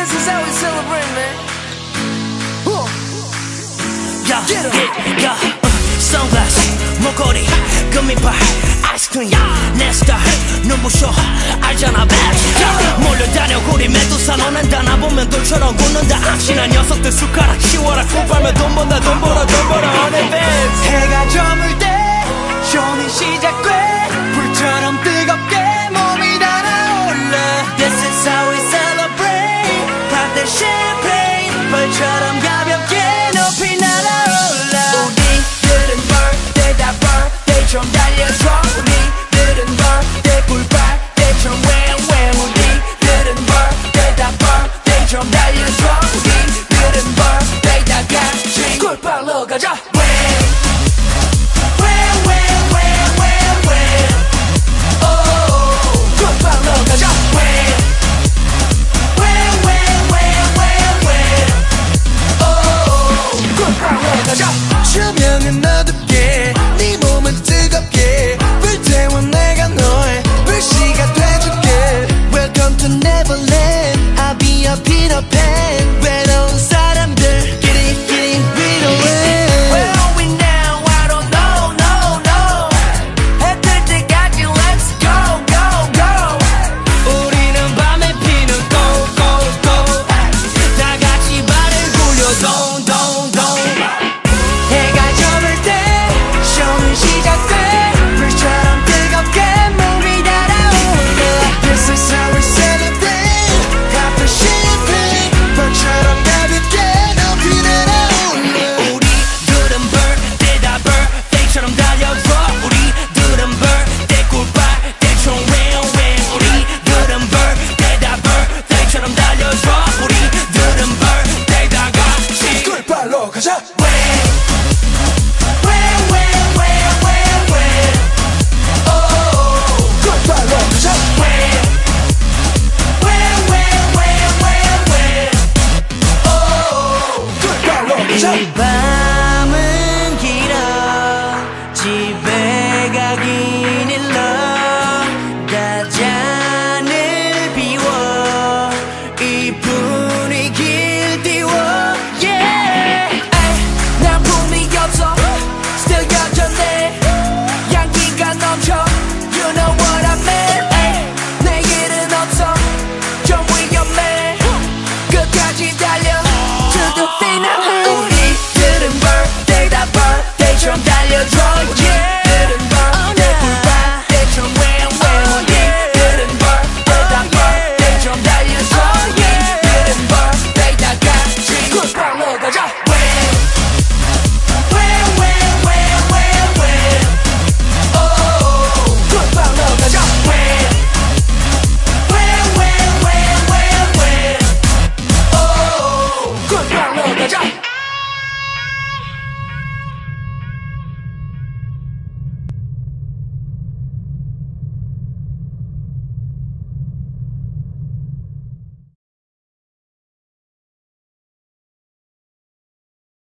This is how we celebrate, man. 야, 야, 야, 선글라스, 목걸이, 금이빨, 아이스크림, 내 스타일, 눈부셔, 알잖아, best. 야, 몰려다녀, 우리 메두사, 너는 다나 보면 돌처럼 굳는다. 악신한 녀석들 숟가락 치워라, 콩 빨면 같이 We.